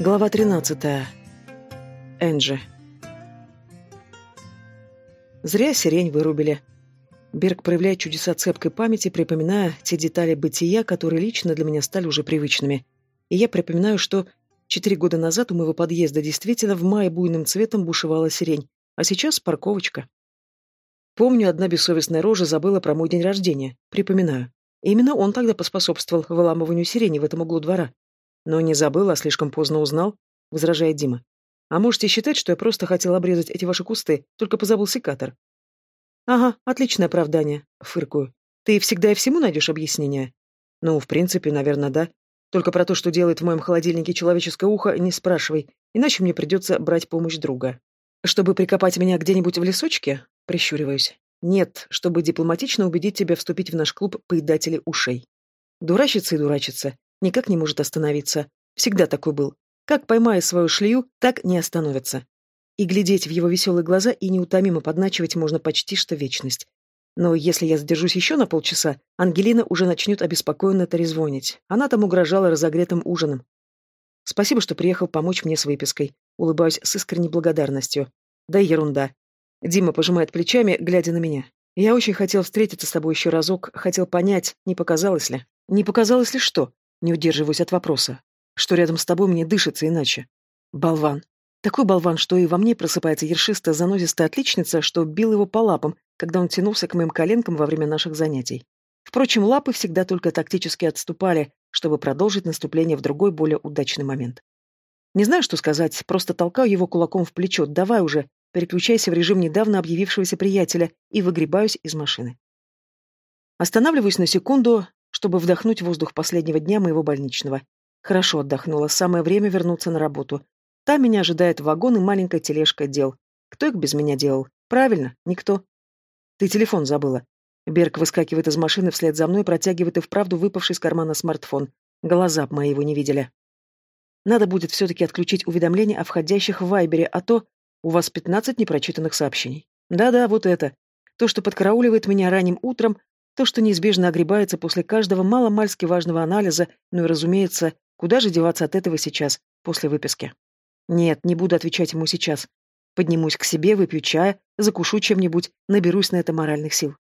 Глава 13. Энджи. Зря сирень вырубили. Берг проявляет чудеса цепкой памяти, припоминая те детали бытия, которые лично для меня стали уже привычными. И я припоминаю, что четыре года назад у моего подъезда действительно в мае буйным цветом бушевала сирень, а сейчас парковочка. Помню, одна бессовестная рожа забыла про мой день рождения. Припоминаю. Именно он тогда поспособствовал выламыванию сирени в этом углу двора. Но не забыл, а слишком поздно узнал, возражает Дима. А можете считать, что я просто хотел обрезать эти ваши кусты, только позабыл секатор. Ага, отличное оправдание, фыркую. Ты всегда и всему найдешь объяснение? Ну, в принципе, наверное, да. Только про то, что делает в моем холодильнике человеческое ухо, не спрашивай, иначе мне придется брать помощь друга. Чтобы прикопать меня где-нибудь в лесочке? Прищуриваюсь. Нет, чтобы дипломатично убедить тебя вступить в наш клуб поедателей ушей. Дурачится и дурачится. Никак не может остановиться. Всегда такой был. Как поймая свою шлею, так не остановится. И глядеть в его веселые глаза и неутомимо подначивать можно почти что вечность. Но если я задержусь еще на полчаса, Ангелина уже начнет обеспокоенно трезвонить. Она там угрожала разогретым ужином. Спасибо, что приехал помочь мне с выпиской. Улыбаюсь с искренней благодарностью. Да ерунда. Дима пожимает плечами, глядя на меня. Я очень хотел встретиться с тобой еще разок, хотел понять, не показалось ли. Не показалось ли что? Не удерживаюсь от вопроса. Что рядом с тобой мне дышится иначе? Болван. Такой болван, что и во мне просыпается ершистая занозистая отличница, что бил его по лапам, когда он тянулся к моим коленкам во время наших занятий. Впрочем, лапы всегда только тактически отступали, чтобы продолжить наступление в другой, более удачный момент. Не знаю, что сказать, просто толкаю его кулаком в плечо. Давай уже, переключайся в режим недавно объявившегося приятеля и выгребаюсь из машины. Останавливаюсь на секунду, чтобы вдохнуть воздух последнего дня моего больничного. Хорошо отдохнула, самое время вернуться на работу. Там меня ожидает вагон и маленькая тележка дел. Кто их без меня делал? Правильно, никто. Ты телефон забыла. Берг выскакивает из машины вслед за мной, протягивает и вправду выпавший из кармана смартфон. Глаза б мои его не видели. Надо будет все-таки отключить уведомления о входящих в Вайбере, а то у вас пятнадцать непрочитанных сообщений. Да-да, вот это. То, что подкарауливает меня ранним утром, то, что неизбежно огребается после каждого мало-мальски важного анализа, ну и, разумеется, куда же деваться от этого сейчас, после выписки? Нет, не буду отвечать ему сейчас. Поднимусь к себе, выпью чая, закушу чем-нибудь, наберусь на это моральных сил.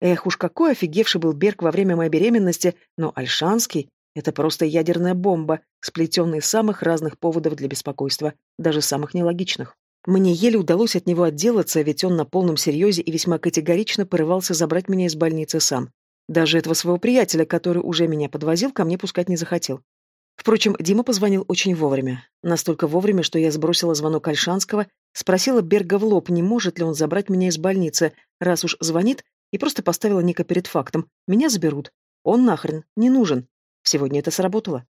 Эх, уж какой офигевший был Берг во время моей беременности, но Альшанский — это просто ядерная бомба, сплетенная из самых разных поводов для беспокойства, даже самых нелогичных. Мне еле удалось от него отделаться, ведь он на полном серьезе и весьма категорично порывался забрать меня из больницы сам. Даже этого своего приятеля, который уже меня подвозил, ко мне пускать не захотел. Впрочем, Дима позвонил очень вовремя. Настолько вовремя, что я сбросила звонок Альшанского, спросила Берга в лоб, не может ли он забрать меня из больницы, раз уж звонит, и просто поставила Ника перед фактом. Меня заберут. Он нахрен не нужен. Сегодня это сработало.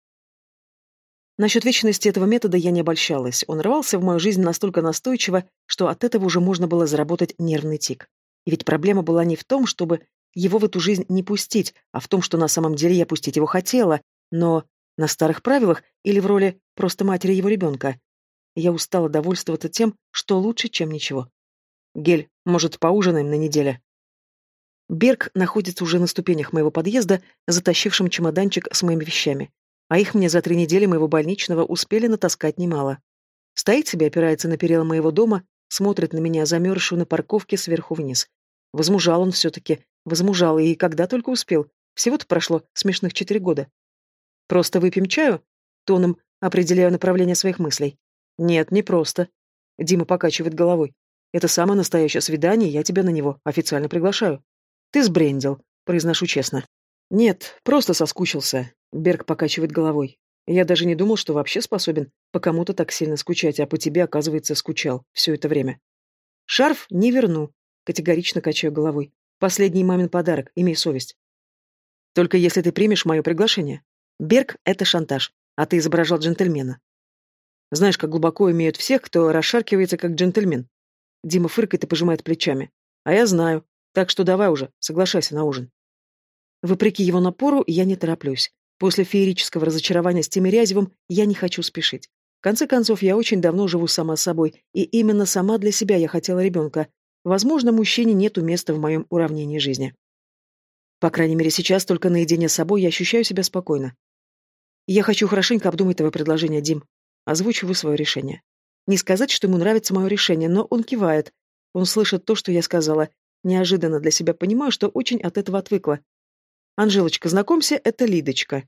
Насчет вечности этого метода я не обольщалась. Он рвался в мою жизнь настолько настойчиво, что от этого уже можно было заработать нервный тик. И ведь проблема была не в том, чтобы его в эту жизнь не пустить, а в том, что на самом деле я пустить его хотела, но на старых правилах или в роли просто матери его ребенка. Я устала довольствоваться тем, что лучше, чем ничего. Гель, может, поужинаем на неделе? Берг находится уже на ступенях моего подъезда, затащившим чемоданчик с моими вещами а их мне за три недели моего больничного успели натаскать немало. Стоит себе, опирается на перила моего дома, смотрит на меня, замерзшую на парковке сверху вниз. Возмужал он все-таки, возмужал, и когда только успел. Всего-то прошло смешных четыре года. Просто выпьем чаю? Тоном определяю направление своих мыслей. Нет, не просто. Дима покачивает головой. Это самое настоящее свидание, я тебя на него официально приглашаю. Ты сбрендил, произношу честно. Нет, просто соскучился. Берг покачивает головой. Я даже не думал, что вообще способен по кому-то так сильно скучать, а по тебе, оказывается, скучал все это время. Шарф не верну, категорично качаю головой. Последний мамин подарок, имей совесть. Только если ты примешь мое приглашение. Берг — это шантаж, а ты изображал джентльмена. Знаешь, как глубоко имеют всех, кто расшаркивается как джентльмен. Дима фыркает и пожимает плечами. А я знаю. Так что давай уже, соглашайся на ужин. Вопреки его напору, я не тороплюсь. После феерического разочарования с Тимирязевым я не хочу спешить. В конце концов, я очень давно живу сама собой, и именно сама для себя я хотела ребенка. Возможно, мужчине нету места в моем уравнении жизни. По крайней мере, сейчас только наедине с собой я ощущаю себя спокойно. Я хочу хорошенько обдумать твое предложение, Дим. Озвучиваю свое решение. Не сказать, что ему нравится мое решение, но он кивает. Он слышит то, что я сказала. Неожиданно для себя понимаю, что очень от этого отвыкла. «Анжелочка, знакомься, это Лидочка».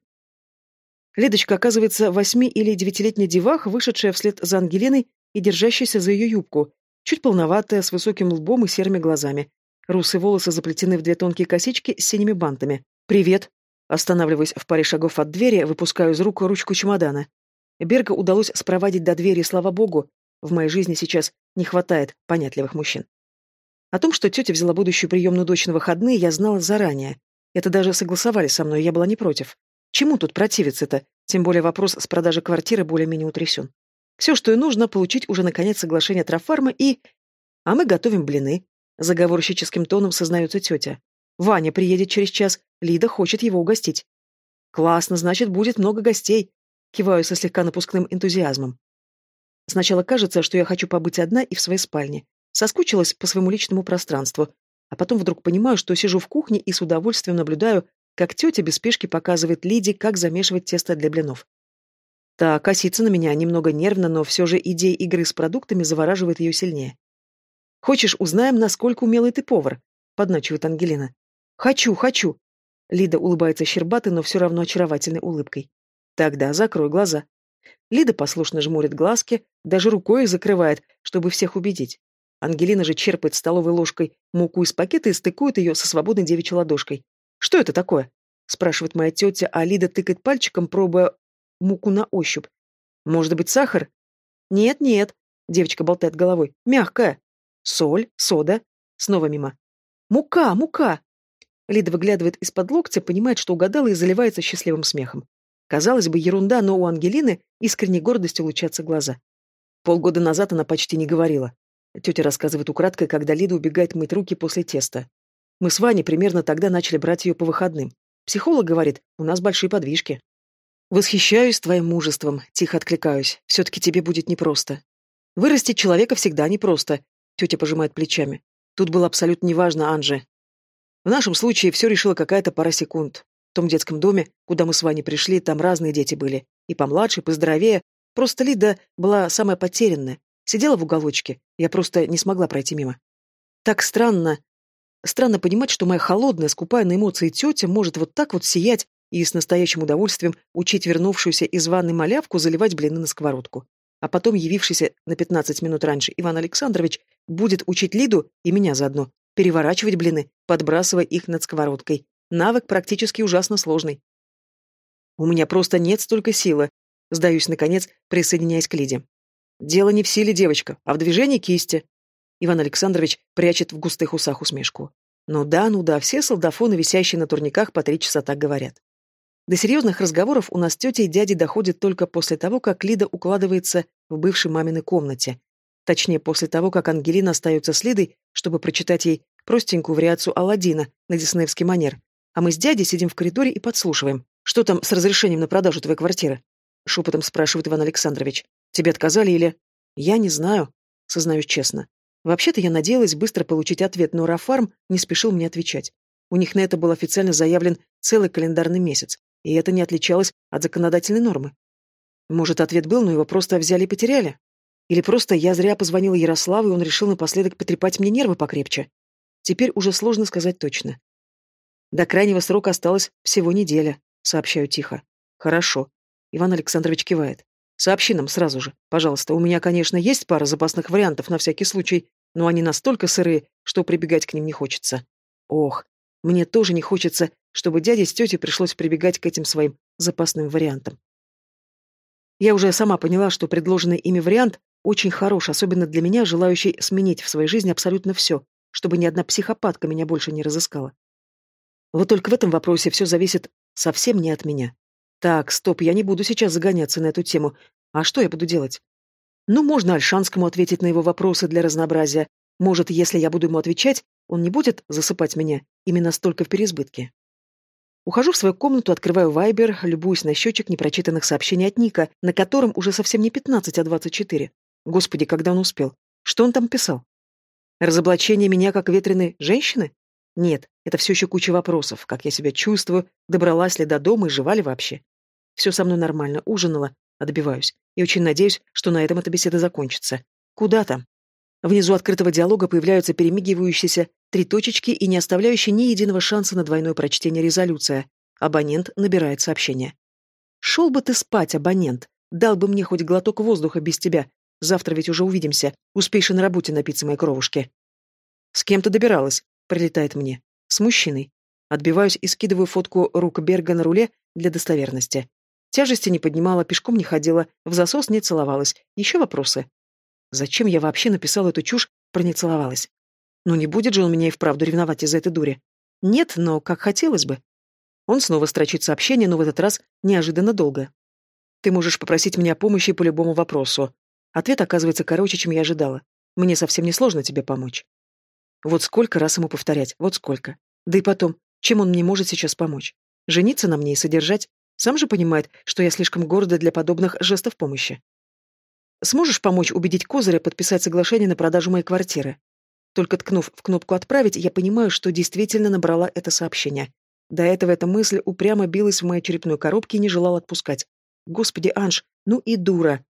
Лидочка, оказывается, восьми- или девятилетняя деваха, вышедшая вслед за Ангелиной и держащаяся за ее юбку, чуть полноватая, с высоким лбом и серыми глазами. Русые волосы заплетены в две тонкие косички с синими бантами. «Привет!» Останавливаясь в паре шагов от двери, выпускаю из рук ручку чемодана. Берга удалось спровадить до двери, слава богу. В моей жизни сейчас не хватает понятливых мужчин. О том, что тетя взяла будущую приемную дочь на выходные, я знала заранее. Это даже согласовали со мной, я была не против. Чему тут противиться-то? Тем более вопрос с продажей квартиры более-менее утрясен. Все, что и нужно, получить уже наконец соглашение Трафарма и... А мы готовим блины. Заговорщическим тоном сознается тетя. Ваня приедет через час, Лида хочет его угостить. Классно, значит, будет много гостей. Киваю со слегка напускным энтузиазмом. Сначала кажется, что я хочу побыть одна и в своей спальне. Соскучилась по своему личному пространству. А потом вдруг понимаю, что сижу в кухне и с удовольствием наблюдаю, как тетя без спешки показывает Лиде, как замешивать тесто для блинов. Так, косится на меня немного нервно, но все же идея игры с продуктами завораживает ее сильнее. «Хочешь, узнаем, насколько умелый ты повар?» — подначивает Ангелина. «Хочу, хочу!» Лида улыбается щербатой, но все равно очаровательной улыбкой. «Тогда закрой глаза». Лида послушно жмурит глазки, даже рукой их закрывает, чтобы всех убедить. Ангелина же черпает столовой ложкой муку из пакета и стыкует ее со свободной девичьей ладошкой. «Что это такое?» — спрашивает моя тетя, а Лида тыкает пальчиком, пробуя муку на ощупь. «Может быть, сахар?» «Нет, нет», — девочка болтает головой. «Мягкая». «Соль, сода». Снова мимо. «Мука, мука!» Лида выглядывает из-под локтя, понимает, что угадала и заливается счастливым смехом. Казалось бы, ерунда, но у Ангелины искренней гордостью лучатся глаза. Полгода назад она почти не говорила. Тетя рассказывает украдкой, когда Лида убегает мыть руки после теста. Мы с Ваней примерно тогда начали брать ее по выходным. Психолог говорит, у нас большие подвижки. Восхищаюсь твоим мужеством, тихо откликаюсь. Все-таки тебе будет непросто. Вырастить человека всегда непросто, тетя пожимает плечами. Тут было абсолютно неважно, Анже. В нашем случае все решила какая-то пара секунд. В том детском доме, куда мы с Ваней пришли, там разные дети были. И помладше, и поздоровее. Просто Лида была самая потерянная. Сидела в уголочке. Я просто не смогла пройти мимо. Так странно, Странно понимать, что моя холодная, скупая на эмоции тетя может вот так вот сиять и с настоящим удовольствием учить вернувшуюся из ванной малявку заливать блины на сковородку. А потом явившийся на 15 минут раньше Иван Александрович будет учить Лиду и меня заодно переворачивать блины, подбрасывая их над сковородкой. Навык практически ужасно сложный. У меня просто нет столько силы. Сдаюсь, наконец, присоединяясь к Лиде. Дело не в силе, девочка, а в движении кисти. Иван Александрович прячет в густых усах усмешку. Ну да, ну да, все солдафоны, висящие на турниках, по три часа так говорят. До серьезных разговоров у нас тетя и дяди доходят только после того, как Лида укладывается в бывшей маминой комнате. Точнее, после того, как Ангелина остается с Лидой, чтобы прочитать ей простенькую вариацию Алладина на диснеевский манер. А мы с дядей сидим в коридоре и подслушиваем. «Что там с разрешением на продажу твоей квартиры?» Шепотом спрашивает Иван Александрович. «Тебе отказали или...» «Я не знаю», сознаюсь честно. Вообще-то я надеялась быстро получить ответ, но Рафарм не спешил мне отвечать. У них на это был официально заявлен целый календарный месяц, и это не отличалось от законодательной нормы. Может, ответ был, но его просто взяли и потеряли? Или просто я зря позвонила Ярославу, и он решил напоследок потрепать мне нервы покрепче? Теперь уже сложно сказать точно. До крайнего срока осталось всего неделя, сообщаю тихо. Хорошо. Иван Александрович кивает. Сообщи нам сразу же, пожалуйста. У меня, конечно, есть пара запасных вариантов на всякий случай, но они настолько сырые, что прибегать к ним не хочется. Ох, мне тоже не хочется, чтобы дяде с тетей пришлось прибегать к этим своим запасным вариантам. Я уже сама поняла, что предложенный ими вариант очень хорош, особенно для меня, желающей сменить в своей жизни абсолютно все, чтобы ни одна психопатка меня больше не разыскала. Вот только в этом вопросе все зависит совсем не от меня. Так, стоп, я не буду сейчас загоняться на эту тему. А что я буду делать? Ну, можно Альшанскому ответить на его вопросы для разнообразия. Может, если я буду ему отвечать, он не будет засыпать меня именно столько в переизбытке. Ухожу в свою комнату, открываю Вайбер, любуюсь на счетчик непрочитанных сообщений от Ника, на котором уже совсем не 15, а 24. Господи, когда он успел? Что он там писал? Разоблачение меня как ветреной женщины? Нет, это все еще куча вопросов. Как я себя чувствую, добралась ли до дома и жива ли вообще? Все со мной нормально, ужинала, Отбиваюсь. И очень надеюсь, что на этом эта беседа закончится. Куда там? Внизу открытого диалога появляются перемигивающиеся три точечки и не оставляющие ни единого шанса на двойное прочтение резолюция. Абонент набирает сообщение. «Шел бы ты спать, абонент. Дал бы мне хоть глоток воздуха без тебя. Завтра ведь уже увидимся. Успеешь и на работе напиться моей кровушки». «С кем ты добиралась?» — прилетает мне. «С мужчиной». Отбиваюсь и скидываю фотку рук Берга на руле для достоверности. Тяжести не поднимала, пешком не ходила, в засос не целовалась. Еще вопросы? Зачем я вообще написала эту чушь про не целовалась? Ну не будет же он меня и вправду ревновать из-за этой дури. Нет, но как хотелось бы. Он снова строчит сообщение, но в этот раз неожиданно долго. Ты можешь попросить меня помощи по любому вопросу. Ответ оказывается короче, чем я ожидала. Мне совсем не сложно тебе помочь. Вот сколько раз ему повторять, вот сколько. Да и потом, чем он мне может сейчас помочь? Жениться на мне и содержать? Сам же понимает, что я слишком горда для подобных жестов помощи. Сможешь помочь убедить Козыря подписать соглашение на продажу моей квартиры? Только ткнув в кнопку «Отправить», я понимаю, что действительно набрала это сообщение. До этого эта мысль упрямо билась в моей черепной коробке и не желала отпускать. Господи, Анж, ну и дура.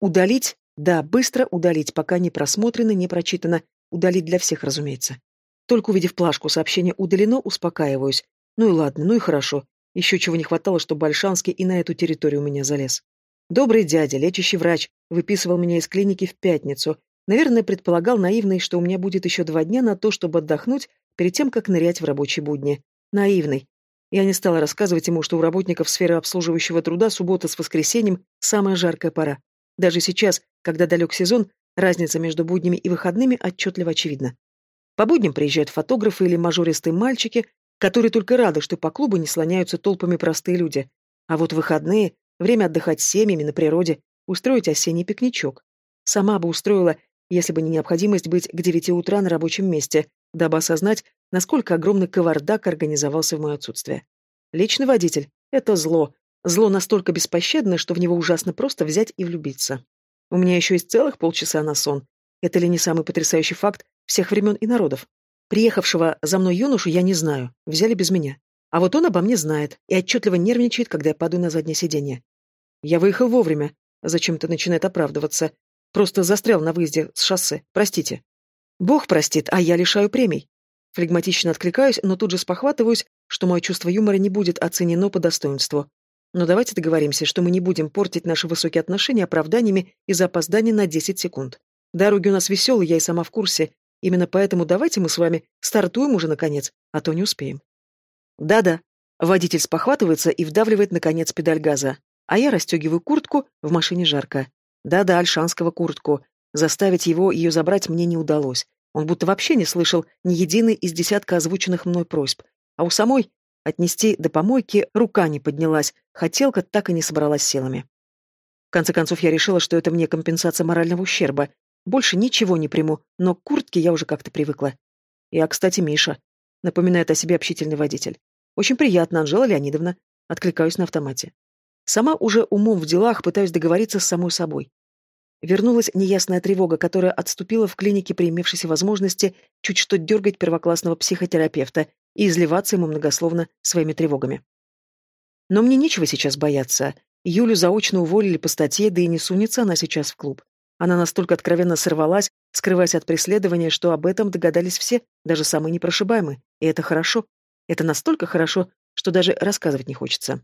Удалить? Да, быстро удалить, пока не просмотрено, не прочитано. Удалить для всех, разумеется. Только увидев плашку сообщение «удалено», успокаиваюсь. Ну и ладно, ну и хорошо. Еще чего не хватало, чтобы Альшанский и на эту территорию у меня залез. Добрый дядя, лечащий врач, выписывал меня из клиники в пятницу. Наверное, предполагал наивный, что у меня будет еще два дня на то, чтобы отдохнуть перед тем, как нырять в рабочие будни. Наивный. Я не стала рассказывать ему, что у работников сферы обслуживающего труда суббота с воскресеньем – самая жаркая пора. Даже сейчас, когда далек сезон, разница между буднями и выходными отчетливо очевидна. По будням приезжают фотографы или мажористые мальчики, которые только рады, что по клубу не слоняются толпами простые люди. А вот выходные Время отдыхать с семьями на природе, устроить осенний пикничок. Сама бы устроила, если бы не необходимость быть к девяти утра на рабочем месте, дабы осознать, насколько огромный кавардак организовался в мое отсутствие. Личный водитель — это зло. Зло настолько беспощадное, что в него ужасно просто взять и влюбиться. У меня еще есть целых полчаса на сон. Это ли не самый потрясающий факт всех времен и народов? Приехавшего за мной юношу я не знаю, взяли без меня. А вот он обо мне знает и отчетливо нервничает, когда я падаю на заднее сиденье. Я выехал вовремя. Зачем-то начинает оправдываться. Просто застрял на выезде с шоссе. Простите. Бог простит, а я лишаю премий. Флегматично откликаюсь, но тут же спохватываюсь, что мое чувство юмора не будет оценено по достоинству. Но давайте договоримся, что мы не будем портить наши высокие отношения оправданиями из-за опоздания на 10 секунд. Дороги у нас веселые, я и сама в курсе. Именно поэтому давайте мы с вами стартуем уже наконец, а то не успеем. Да-да. Водитель спохватывается и вдавливает, наконец, педаль газа. А я расстегиваю куртку, в машине жарко. Да-да, альшанского куртку. Заставить его ее забрать мне не удалось. Он будто вообще не слышал ни единой из десятка озвученных мной просьб. А у самой отнести до помойки рука не поднялась, хотелка так и не собралась силами. В конце концов, я решила, что это мне компенсация морального ущерба. Больше ничего не приму, но к куртке я уже как-то привыкла. Я, кстати, Миша. Напоминает о себе общительный водитель. Очень приятно, Анжела Леонидовна. Откликаюсь на автомате. Сама уже умом в делах пытаюсь договориться с самой собой. Вернулась неясная тревога, которая отступила в клинике при имевшейся возможности чуть что дергать первоклассного психотерапевта и изливаться ему многословно своими тревогами. Но мне нечего сейчас бояться. Юлю заочно уволили по статье, да и не сунется она сейчас в клуб. Она настолько откровенно сорвалась, скрываясь от преследования, что об этом догадались все, даже самые непрошибаемые. И это хорошо. Это настолько хорошо, что даже рассказывать не хочется.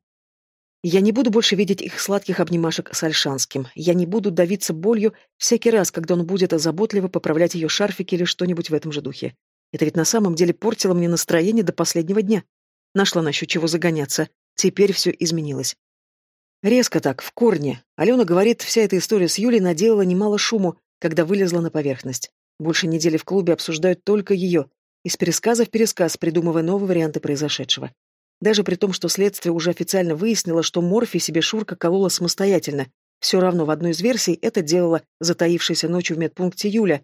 Я не буду больше видеть их сладких обнимашек с Альшанским. Я не буду давиться болью всякий раз, когда он будет заботливо поправлять ее шарфики или что-нибудь в этом же духе. Это ведь на самом деле портило мне настроение до последнего дня. Нашла на счет чего загоняться. Теперь все изменилось. Резко так, в корне. Алена говорит, вся эта история с Юлей наделала немало шуму, когда вылезла на поверхность. Больше недели в клубе обсуждают только ее. Из пересказа в пересказ, придумывая новые варианты произошедшего. Даже при том, что следствие уже официально выяснило, что морфий себе Шурка колола самостоятельно, все равно в одной из версий это делала затаившаяся ночью в медпункте Юля.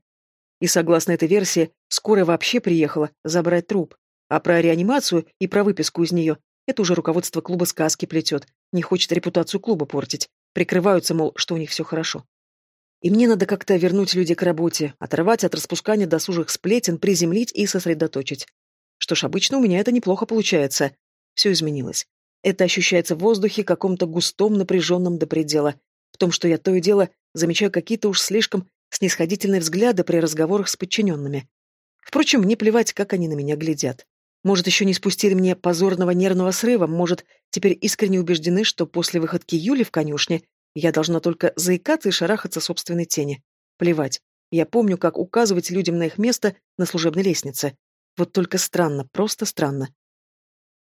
И согласно этой версии, скорая вообще приехала забрать труп. А про реанимацию и про выписку из нее это уже руководство клуба сказки плетет. Не хочет репутацию клуба портить. Прикрываются, мол, что у них все хорошо. И мне надо как-то вернуть людей к работе, оторвать от распускания досужих сплетен, приземлить и сосредоточить. Что ж, обычно у меня это неплохо получается. Все изменилось. Это ощущается в воздухе, каком-то густом, напряженном до предела. В том, что я то и дело замечаю какие-то уж слишком снисходительные взгляды при разговорах с подчиненными. Впрочем, мне плевать, как они на меня глядят. Может, еще не спустили мне позорного нервного срыва, может, теперь искренне убеждены, что после выходки Юли в конюшне я должна только заикаться и шарахаться собственной тени. Плевать. Я помню, как указывать людям на их место на служебной лестнице. Вот только странно, просто странно.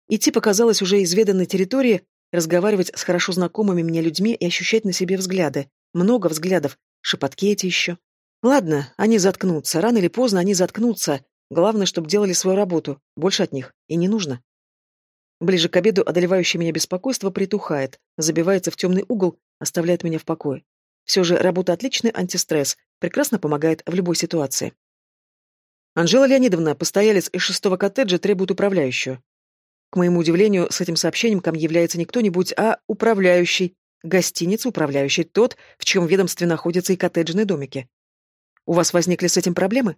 Идти показалось уже изведанной территории, разговаривать с хорошо знакомыми мне людьми и ощущать на себе взгляды. Много взглядов, шепотки эти еще. Ладно, они заткнутся, рано или поздно они заткнутся. Главное, чтобы делали свою работу, больше от них и не нужно. Ближе к обеду одолевающее меня беспокойство притухает, забивается в темный угол, оставляет меня в покое. Все же работа отличный антистресс, прекрасно помогает в любой ситуации. Анжела Леонидовна, постоялец из шестого коттеджа, требует управляющую. К моему удивлению, с этим сообщением ко мне является не кто-нибудь, а управляющий. Гостиница управляющий тот, в чьем ведомстве находятся и коттеджные домики. У вас возникли с этим проблемы?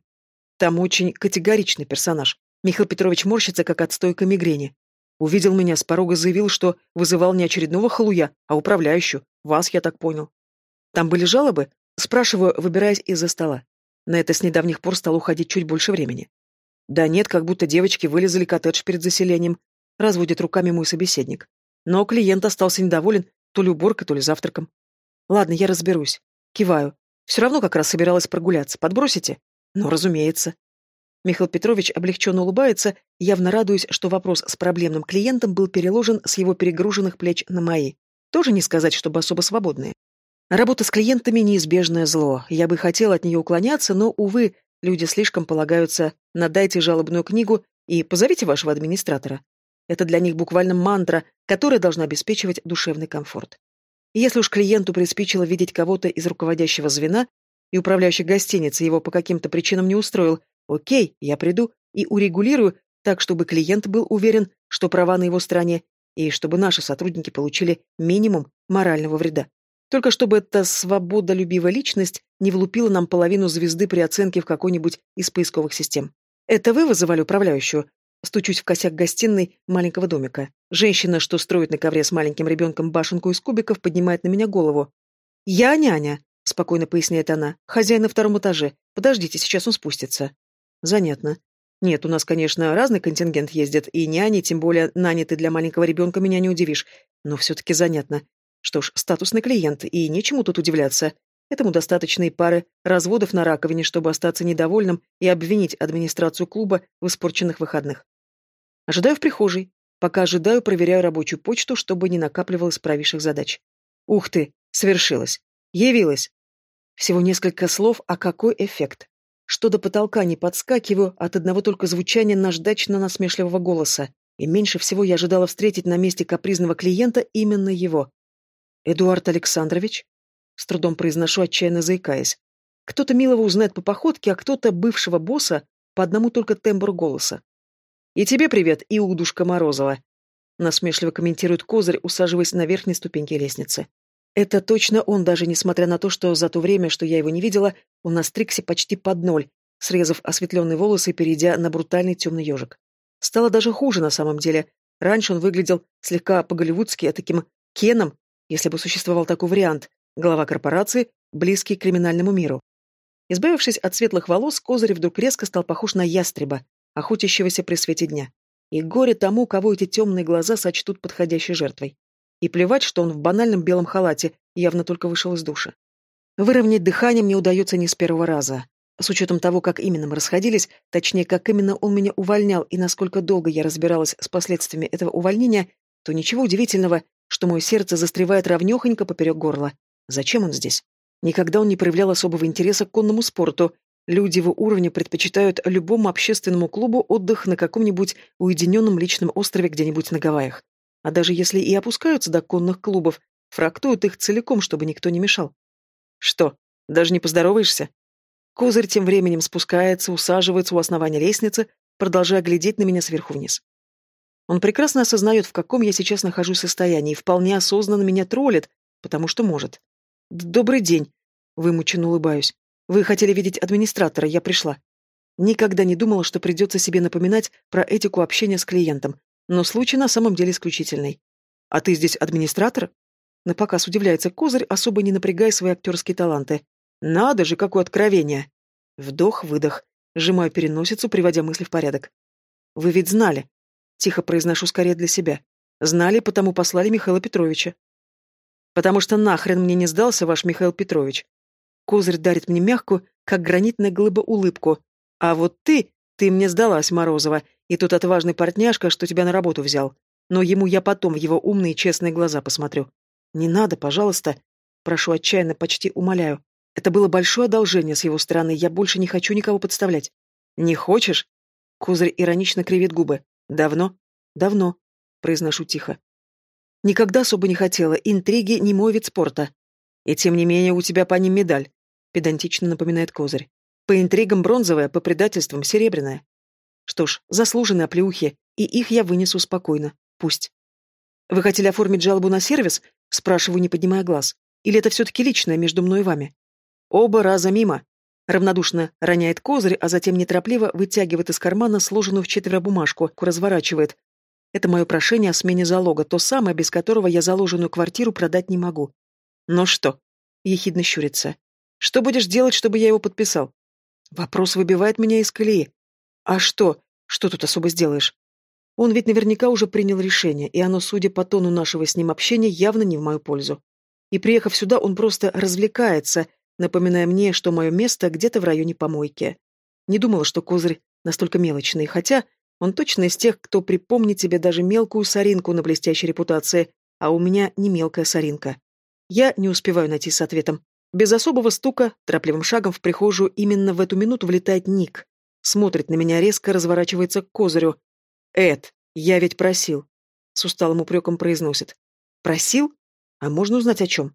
Там очень категоричный персонаж. Михаил Петрович морщится, как от стойкой мигрени. Увидел меня, с порога заявил, что вызывал не очередного халуя, а управляющую. Вас, я так понял. Там были жалобы? Спрашиваю, выбираясь из-за стола. На это с недавних пор стало уходить чуть больше времени. Да нет, как будто девочки вылезали коттедж перед заселением, разводит руками мой собеседник. Но клиент остался недоволен то ли уборкой, то ли завтраком. Ладно, я разберусь. Киваю. Все равно как раз собиралась прогуляться. Подбросите? Ну, разумеется. Михаил Петрович облегченно улыбается, явно радуясь, что вопрос с проблемным клиентом был переложен с его перегруженных плеч на мои. Тоже не сказать, чтобы особо свободные. Работа с клиентами – неизбежное зло. Я бы хотела от нее уклоняться, но, увы, люди слишком полагаются на «дайте жалобную книгу» и «позовите вашего администратора». Это для них буквально мантра, которая должна обеспечивать душевный комфорт. Если уж клиенту приспичило видеть кого-то из руководящего звена, и управляющий гостиницы его по каким-то причинам не устроил, окей, я приду и урегулирую так, чтобы клиент был уверен, что права на его стороне, и чтобы наши сотрудники получили минимум морального вреда. Только чтобы эта свободолюбивая личность не влупила нам половину звезды при оценке в какой-нибудь из поисковых систем. Это вы вызывали управляющую? Стучусь в косяк гостиной маленького домика. Женщина, что строит на ковре с маленьким ребенком башенку из кубиков, поднимает на меня голову. «Я няня», — спокойно поясняет она. «Хозяин на втором этаже. Подождите, сейчас он спустится». Занятно. Нет, у нас, конечно, разный контингент ездит, и няни, тем более наняты для маленького ребенка, меня не удивишь. Но все-таки занятно. Что ж, статусный клиент, и нечему тут удивляться. Этому достаточно и пары разводов на раковине, чтобы остаться недовольным и обвинить администрацию клуба в испорченных выходных. Ожидаю в прихожей. Пока ожидаю, проверяю рабочую почту, чтобы не накапливалось правейших задач. Ух ты, свершилось. Явилось. Всего несколько слов, а какой эффект? Что до потолка не подскакиваю от одного только звучания наждачно-насмешливого голоса. И меньше всего я ожидала встретить на месте капризного клиента именно его. «Эдуард Александрович?» С трудом произношу, отчаянно заикаясь. Кто-то милого узнает по походке, а кто-то бывшего босса по одному только тембру голоса. «И тебе привет, Иудушка Морозова!» Насмешливо комментирует Козырь, усаживаясь на верхней ступеньке лестницы. Это точно он, даже несмотря на то, что за то время, что я его не видела, он настригся почти под ноль, срезав осветленные волосы и перейдя на брутальный темный ежик. Стало даже хуже на самом деле. Раньше он выглядел слегка по-голливудски, а таким Кеном, если бы существовал такой вариант, глава корпорации, близкий к криминальному миру. Избавившись от светлых волос, Козырь вдруг резко стал похож на ястреба, охотящегося при свете дня. И горе тому, кого эти темные глаза сочтут подходящей жертвой. И плевать, что он в банальном белом халате, явно только вышел из душа. Выровнять дыхание мне удается не с первого раза. С учетом того, как именно мы расходились, точнее, как именно он меня увольнял и насколько долго я разбиралась с последствиями этого увольнения, то ничего удивительного, что мое сердце застревает ровнёхонько поперек горла. Зачем он здесь? Никогда он не проявлял особого интереса к конному спорту, Люди его уровня предпочитают любому общественному клубу отдых на каком-нибудь уединенном личном острове где-нибудь на Гавайях. А даже если и опускаются до конных клубов, фрактуют их целиком, чтобы никто не мешал. Что, даже не поздороваешься? Козырь тем временем спускается, усаживается у основания лестницы, продолжая глядеть на меня сверху вниз. Он прекрасно осознает, в каком я сейчас нахожусь состоянии, и вполне осознанно меня троллит, потому что может. «Добрый день», — вымученно улыбаюсь. Вы хотели видеть администратора, я пришла. Никогда не думала, что придется себе напоминать про этику общения с клиентом, но случай на самом деле исключительный. А ты здесь администратор? На показ удивляется Козырь, особо не напрягая свои актерские таланты. Надо же, какое откровение! Вдох-выдох. Сжимаю переносицу, приводя мысли в порядок. Вы ведь знали. Тихо произношу скорее для себя. Знали, потому послали Михаила Петровича. Потому что нахрен мне не сдался ваш Михаил Петрович. Козырь дарит мне мягкую, как гранитная глыба, улыбку. А вот ты, ты мне сдалась, Морозова, и тот отважный партняшка, что тебя на работу взял. Но ему я потом в его умные честные глаза посмотрю. Не надо, пожалуйста. Прошу отчаянно, почти умоляю. Это было большое одолжение с его стороны, я больше не хочу никого подставлять. Не хочешь? Козырь иронично кривит губы. Давно? Давно, произношу тихо. Никогда особо не хотела, интриги не мой вид спорта. И тем не менее у тебя по ним медаль, педантично напоминает Козырь. По интригам бронзовая, по предательствам серебряная. Что ж, заслуженные оплеухи, и их я вынесу спокойно. Пусть. Вы хотели оформить жалобу на сервис? Спрашиваю, не поднимая глаз. Или это все-таки личное между мной и вами? Оба раза мимо. Равнодушно роняет козырь, а затем неторопливо вытягивает из кармана сложенную в четверо бумажку, разворачивает. Это мое прошение о смене залога, то самое, без которого я заложенную квартиру продать не могу. Но что? Ехидно щурится. Что будешь делать, чтобы я его подписал? Вопрос выбивает меня из колеи. А что? Что тут особо сделаешь? Он ведь наверняка уже принял решение, и оно, судя по тону нашего с ним общения, явно не в мою пользу. И приехав сюда, он просто развлекается, напоминая мне, что мое место где-то в районе помойки. Не думала, что козырь настолько мелочный, хотя он точно из тех, кто припомнит тебе даже мелкую соринку на блестящей репутации, а у меня не мелкая соринка. Я не успеваю найти с ответом. Без особого стука, торопливым шагом в прихожую именно в эту минуту влетает Ник. Смотрит на меня резко, разворачивается к козырю. «Эд, я ведь просил», — с усталым упреком произносит. «Просил? А можно узнать о чем?»